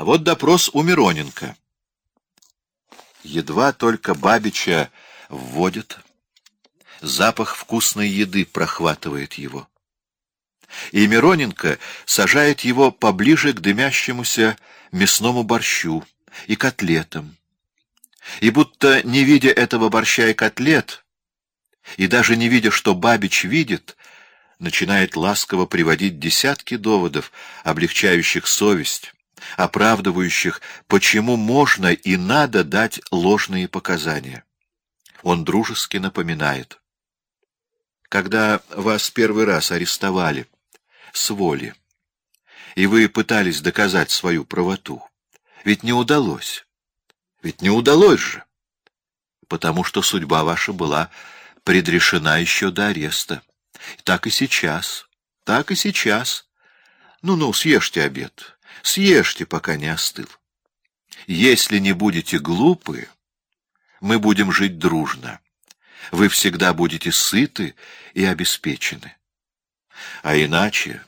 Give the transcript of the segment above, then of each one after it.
А вот допрос у Мироненко. Едва только Бабича вводят, запах вкусной еды прохватывает его. И Мироненко сажает его поближе к дымящемуся мясному борщу и котлетам. И будто не видя этого борща и котлет, и даже не видя, что Бабич видит, начинает ласково приводить десятки доводов, облегчающих совесть, оправдывающих, почему можно и надо дать ложные показания. Он дружески напоминает. Когда вас первый раз арестовали, с воли, и вы пытались доказать свою правоту, ведь не удалось. Ведь не удалось же, потому что судьба ваша была предрешена еще до ареста. Так и сейчас, так и сейчас. Ну-ну, съешьте обед, съешьте, пока не остыл. Если не будете глупы, мы будем жить дружно. Вы всегда будете сыты и обеспечены. А иначе...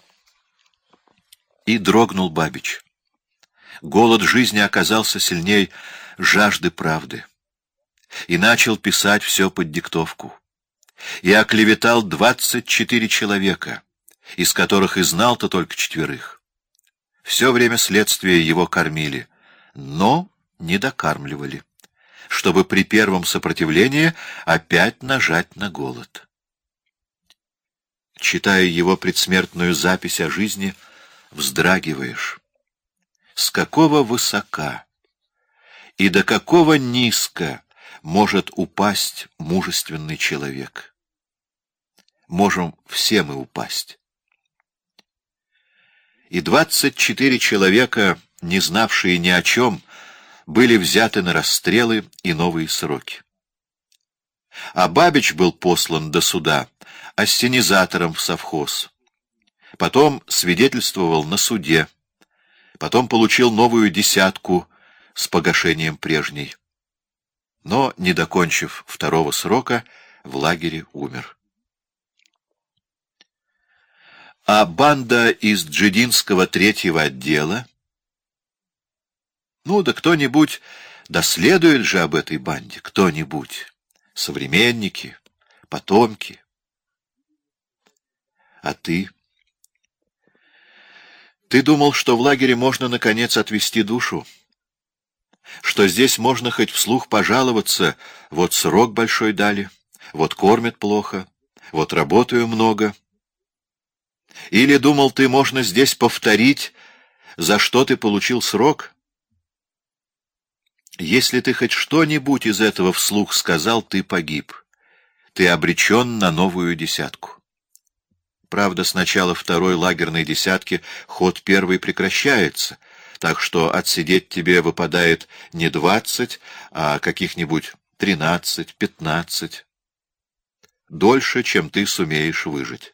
И дрогнул Бабич. Голод жизни оказался сильней жажды правды. И начал писать все под диктовку и оклеветал двадцать четыре человека, из которых и знал-то только четверых. Все время следствия его кормили, но не докармливали, чтобы при первом сопротивлении опять нажать на голод. Читая его предсмертную запись о жизни, вздрагиваешь. С какого высока и до какого низко может упасть мужественный человек? можем все мы упасть. И двадцать четыре человека, не знавшие ни о чем, были взяты на расстрелы и новые сроки. А Бабич был послан до суда ассенизатором в совхоз. Потом свидетельствовал на суде. Потом получил новую десятку с погашением прежней. Но, не докончив второго срока, в лагере умер. А банда из Джидинского третьего отдела? Ну, да кто-нибудь доследует же об этой банде, кто-нибудь. Современники, потомки. А ты? Ты думал, что в лагере можно, наконец, отвести душу? Что здесь можно хоть вслух пожаловаться, вот срок большой дали, вот кормят плохо, вот работаю много — или, думал ты, можно здесь повторить, за что ты получил срок? Если ты хоть что-нибудь из этого вслух сказал, ты погиб. Ты обречен на новую десятку. Правда, с начала второй лагерной десятки ход первый прекращается, так что отсидеть тебе выпадает не двадцать, а каких-нибудь тринадцать, пятнадцать. Дольше, чем ты сумеешь выжить.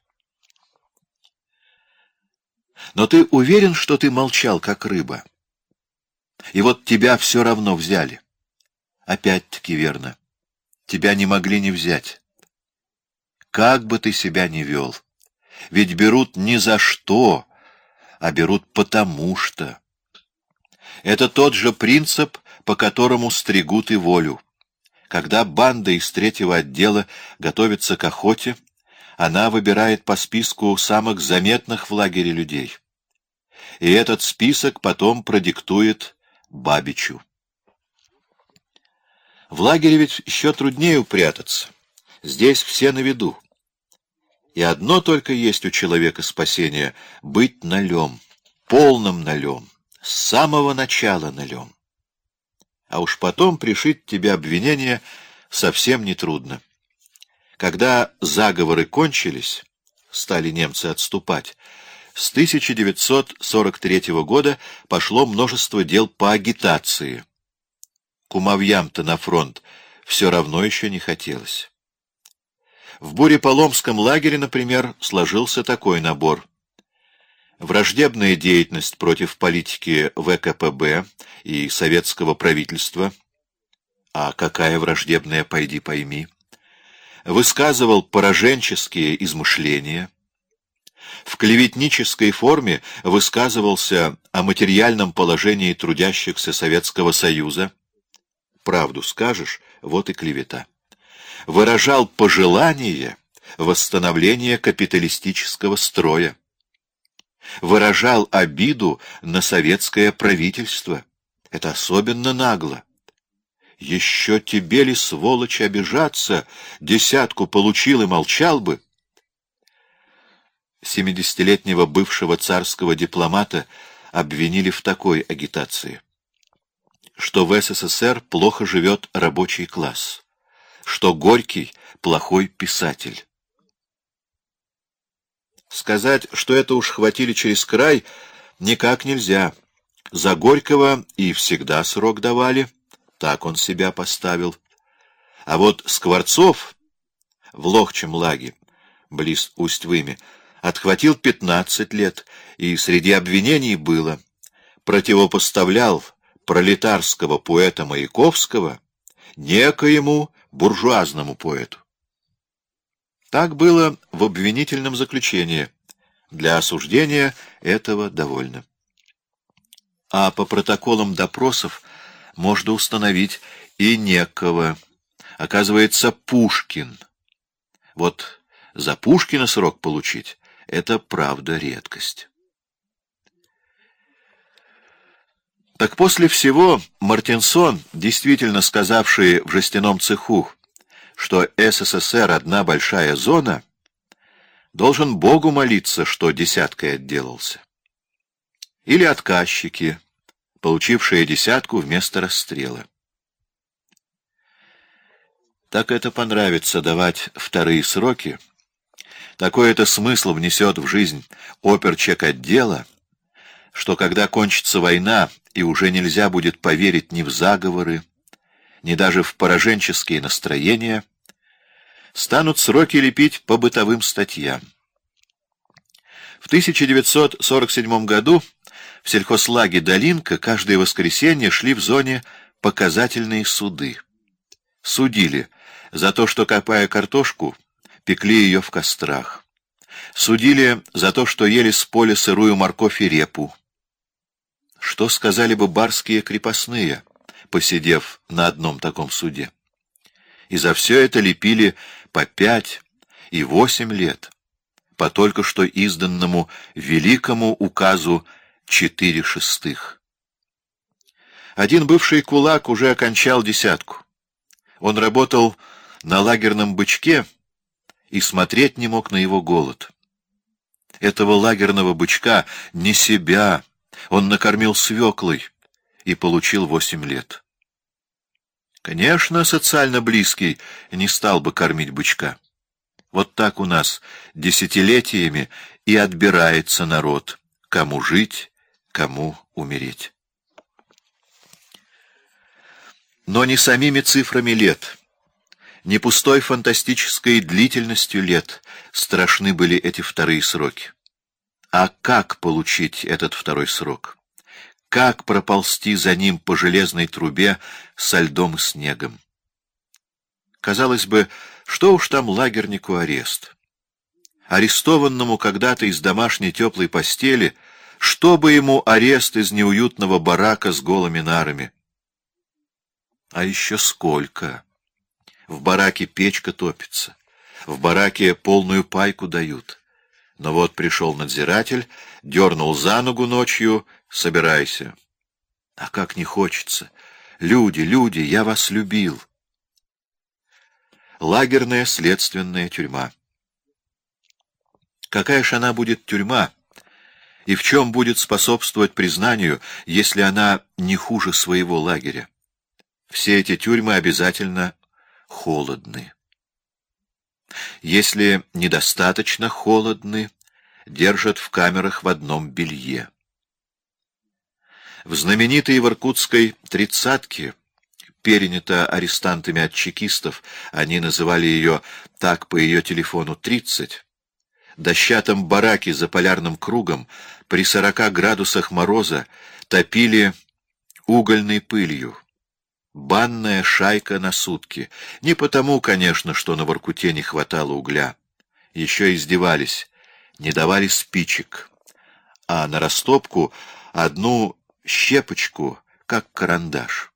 Но ты уверен, что ты молчал, как рыба? И вот тебя все равно взяли. Опять-таки верно. Тебя не могли не взять. Как бы ты себя ни вел. Ведь берут не за что, а берут потому что. Это тот же принцип, по которому стригут и волю. Когда банда из третьего отдела готовится к охоте, она выбирает по списку самых заметных в лагере людей. И этот список потом продиктует Бабичу. В лагере ведь еще труднее упрятаться. Здесь все на виду. И одно только есть у человека спасение — быть налем, полным налем, с самого начала налем. А уж потом пришить тебе обвинение совсем нетрудно. Когда заговоры кончились, стали немцы отступать, с 1943 года пошло множество дел по агитации. Кумовьям-то на фронт все равно еще не хотелось. В Буреполомском лагере, например, сложился такой набор. Враждебная деятельность против политики ВКПБ и советского правительства. А какая враждебная, пойди пойми высказывал пораженческие измышления, в клеветнической форме высказывался о материальном положении трудящихся Советского Союза, правду скажешь, вот и клевета, выражал пожелание восстановления капиталистического строя, выражал обиду на советское правительство. Это особенно нагло. Еще тебе ли, сволочь, обижаться? Десятку получил и молчал бы. Семидесятилетнего бывшего царского дипломата обвинили в такой агитации, что в СССР плохо живет рабочий класс, что Горький — плохой писатель. Сказать, что это уж хватили через край, никак нельзя. За Горького и всегда срок давали, так он себя поставил. А вот Скворцов в Лохчем лаге, близ Усть-Выми, отхватил пятнадцать лет, и среди обвинений было противопоставлял пролетарского поэта Маяковского некоему буржуазному поэту. Так было в обвинительном заключении. Для осуждения этого довольно. А по протоколам допросов можно установить и некого. Оказывается, Пушкин. Вот за Пушкина срок получить — это правда редкость. Так после всего Мартинсон, действительно сказавший в жестяном цеху, что СССР — одна большая зона, должен Богу молиться, что десяткой отделался. Или отказчики, получившие десятку вместо расстрела. Так это понравится давать вторые сроки, такой это смысл внесет в жизнь оперчек отдела, что когда кончится война и уже нельзя будет поверить ни в заговоры, ни даже в пораженческие настроения, станут сроки лепить по бытовым статьям. В 1947 году в сельхозлаге «Долинка» каждое воскресенье шли в зоне показательные суды. Судили за то, что, копая картошку, пекли ее в кострах. Судили за то, что ели с поля сырую морковь и репу. Что сказали бы барские крепостные, посидев на одном таком суде? И за все это лепили по пять и восемь лет, по только что изданному великому указу четыре шестых. Один бывший кулак уже окончал десятку. Он работал на лагерном бычке и смотреть не мог на его голод. Этого лагерного бычка, не себя, он накормил свеклой и получил восемь лет. Конечно, социально близкий не стал бы кормить бычка. Вот так у нас десятилетиями и отбирается народ, кому жить, кому умереть. Но не самими цифрами лет, не пустой фантастической длительностью лет страшны были эти вторые сроки. А как получить этот второй срок? Как проползти за ним по железной трубе со льдом и снегом? Казалось бы, что уж там лагернику арест? Арестованному когда-то из домашней теплой постели, что бы ему арест из неуютного барака с голыми нарами? А еще сколько! В бараке печка топится, в бараке полную пайку дают. Но вот пришел надзиратель, дернул за ногу ночью, собирайся. А как не хочется! Люди, люди, я вас любил! Лагерная следственная тюрьма. Какая ж она будет тюрьма, и в чем будет способствовать признанию, если она не хуже своего лагеря? Все эти тюрьмы обязательно холодны. Если недостаточно холодны, держат в камерах в одном белье. В знаменитой в Иркутской «тридцатке» перенята арестантами от чекистов, они называли ее так по ее телефону «тридцать», дощатом бараке за полярным кругом при сорока градусах мороза топили угольной пылью. Банная шайка на сутки. Не потому, конечно, что на Воркуте не хватало угля. Еще издевались, не давали спичек. А на растопку одну щепочку, как карандаш.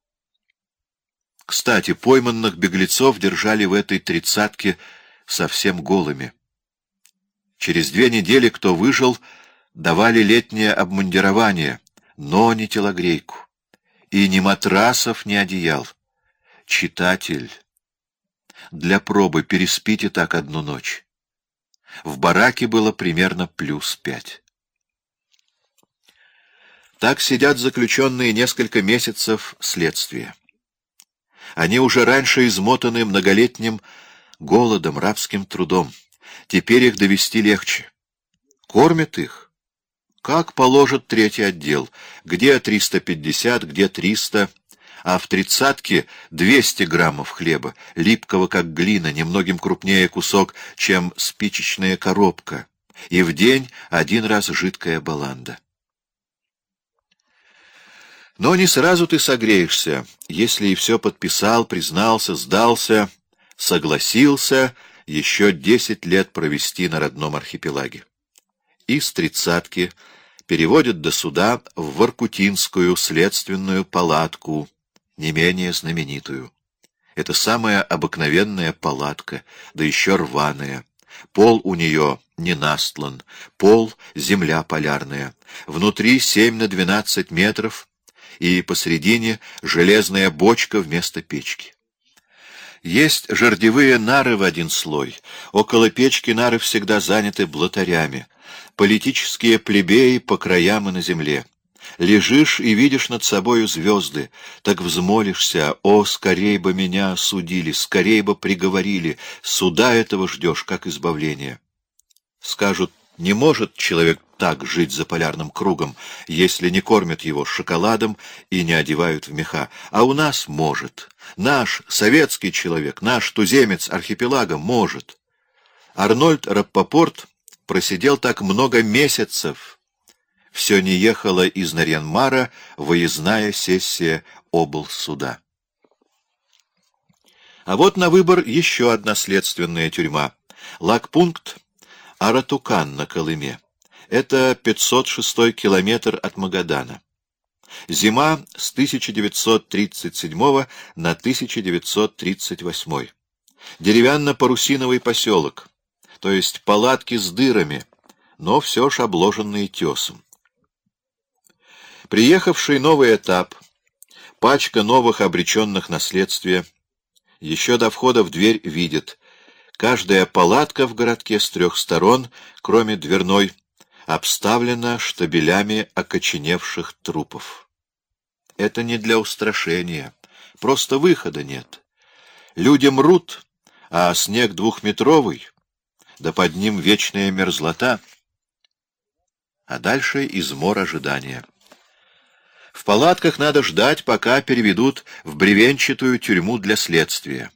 Кстати, пойманных беглецов держали в этой тридцатке совсем голыми. Через две недели, кто выжил, давали летнее обмундирование, но не телогрейку. И ни матрасов, ни одеял. Читатель, для пробы переспите так одну ночь. В бараке было примерно плюс пять. Так сидят заключенные несколько месяцев следствия. Они уже раньше измотаны многолетним голодом, рабским трудом. Теперь их довести легче. Кормят их. Как положит третий отдел? Где 350, где 300, а в тридцатке 200 граммов хлеба, липкого как глина, немногим крупнее кусок, чем спичечная коробка, и в день один раз жидкая баланда. Но не сразу ты согреешься, если и все подписал, признался, сдался, согласился еще десять лет провести на родном архипелаге. Из тридцатки переводят до суда в Воркутинскую следственную палатку, не менее знаменитую. Это самая обыкновенная палатка, да еще рваная. Пол у нее не настлан, пол — земля полярная. Внутри семь на двенадцать метров — и посредине железная бочка вместо печки. Есть жердевые нары в один слой. Около печки нары всегда заняты блатарями. Политические плебеи по краям и на земле. Лежишь и видишь над собою звезды, так взмолишься, о, скорей бы меня осудили, скорей бы приговорили, суда этого ждешь, как избавления. Скажут, не может человек так жить за полярным кругом, если не кормят его шоколадом и не одевают в меха. А у нас может. Наш советский человек, наш туземец архипелага может. Арнольд Раппопорт просидел так много месяцев. Все не ехала из Нарьянмара выездная сессия облсуда. А вот на выбор еще одна следственная тюрьма. Лагпункт Аратукан на Колыме. Это 506 километр от Магадана. Зима с 1937 на 1938. Деревянно-парусиновый поселок, то есть палатки с дырами, но все ж обложенные тесом. Приехавший новый этап, пачка новых обреченных на следствие, еще до входа в дверь видит, каждая палатка в городке с трех сторон, кроме дверной, обставлена штабелями окоченевших трупов. Это не для устрашения, просто выхода нет. Люди мрут, а снег двухметровый, да под ним вечная мерзлота. А дальше измор ожидания. В палатках надо ждать, пока переведут в бревенчатую тюрьму для следствия.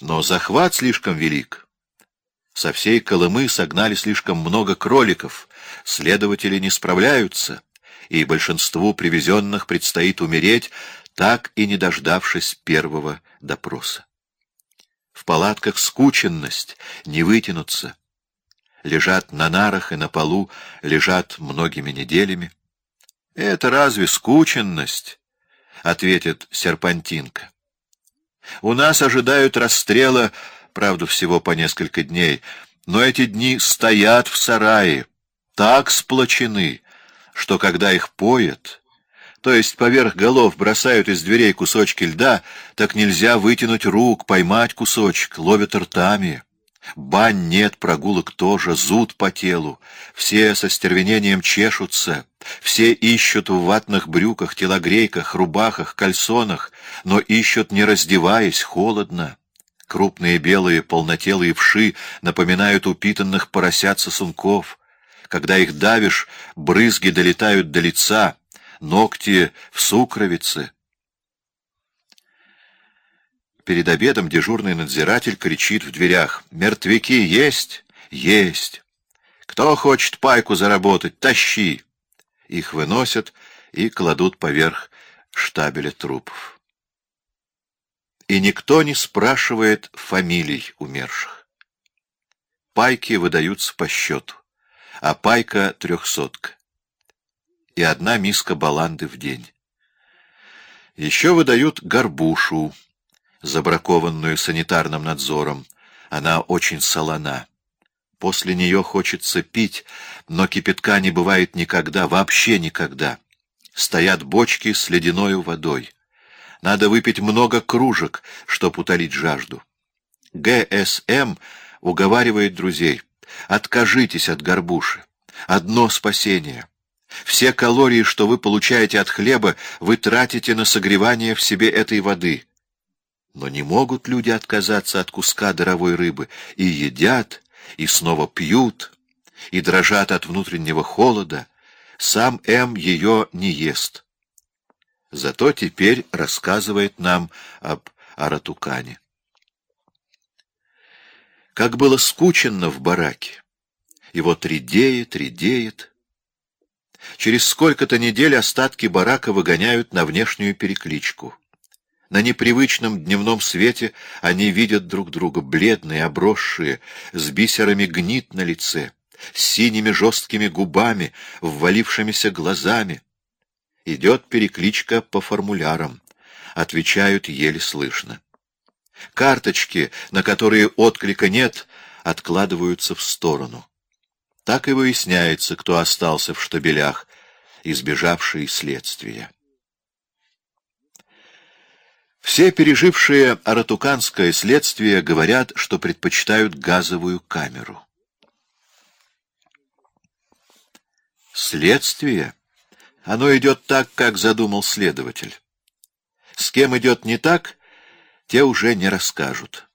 Но захват слишком велик. Со всей Колымы согнали слишком много кроликов, следователи не справляются, и большинству привезенных предстоит умереть, так и не дождавшись первого допроса. В палатках скученность, не вытянуться. Лежат на нарах и на полу, лежат многими неделями. «Это разве скученность?» — ответит Серпантинка. «У нас ожидают расстрела правда, всего по несколько дней, но эти дни стоят в сарае, так сплочены, что когда их поят, то есть поверх голов бросают из дверей кусочки льда, так нельзя вытянуть рук, поймать кусочек, ловят ртами. Бань нет, прогулок тоже, зуд по телу. Все со стервенением чешутся, все ищут в ватных брюках, телогрейках, рубахах, кальсонах, но ищут, не раздеваясь, холодно. Крупные белые полнотелые вши напоминают упитанных поросят сосунков. Когда их давишь, брызги долетают до лица, ногти в сукровице. Перед обедом дежурный надзиратель кричит в дверях. «Мертвяки есть? Есть! Кто хочет пайку заработать, тащи!» Их выносят и кладут поверх штабеля трупов и никто не спрашивает фамилий умерших. Пайки выдаются по счету, а пайка — трехсотка. и одна миска баланды в день. Еще выдают горбушу, забракованную санитарным надзором. Она очень солона. После нее хочется пить, но кипятка не бывает никогда, вообще никогда. Стоят бочки с ледяной водой. Надо выпить много кружек, чтоб утолить жажду. ГСМ уговаривает друзей. Откажитесь от горбуши. Одно спасение. Все калории, что вы получаете от хлеба, вы тратите на согревание в себе этой воды. Но не могут люди отказаться от куска даровой рыбы. И едят, и снова пьют, и дрожат от внутреннего холода. Сам М ее не ест. Зато теперь рассказывает нам об Аратукане. Как было скученно в бараке. И вот редеет, редеет. Через сколько-то недель остатки барака выгоняют на внешнюю перекличку. На непривычном дневном свете они видят друг друга, бледные, обросшие, с бисерами гнит на лице, с синими жесткими губами, ввалившимися глазами. Идет перекличка по формулярам. Отвечают еле слышно. Карточки, на которые отклика нет, откладываются в сторону. Так и выясняется, кто остался в штабелях, избежавший следствия. Все пережившие аратуканское следствие говорят, что предпочитают газовую камеру. Следствие? Оно идет так, как задумал следователь. С кем идет не так, те уже не расскажут.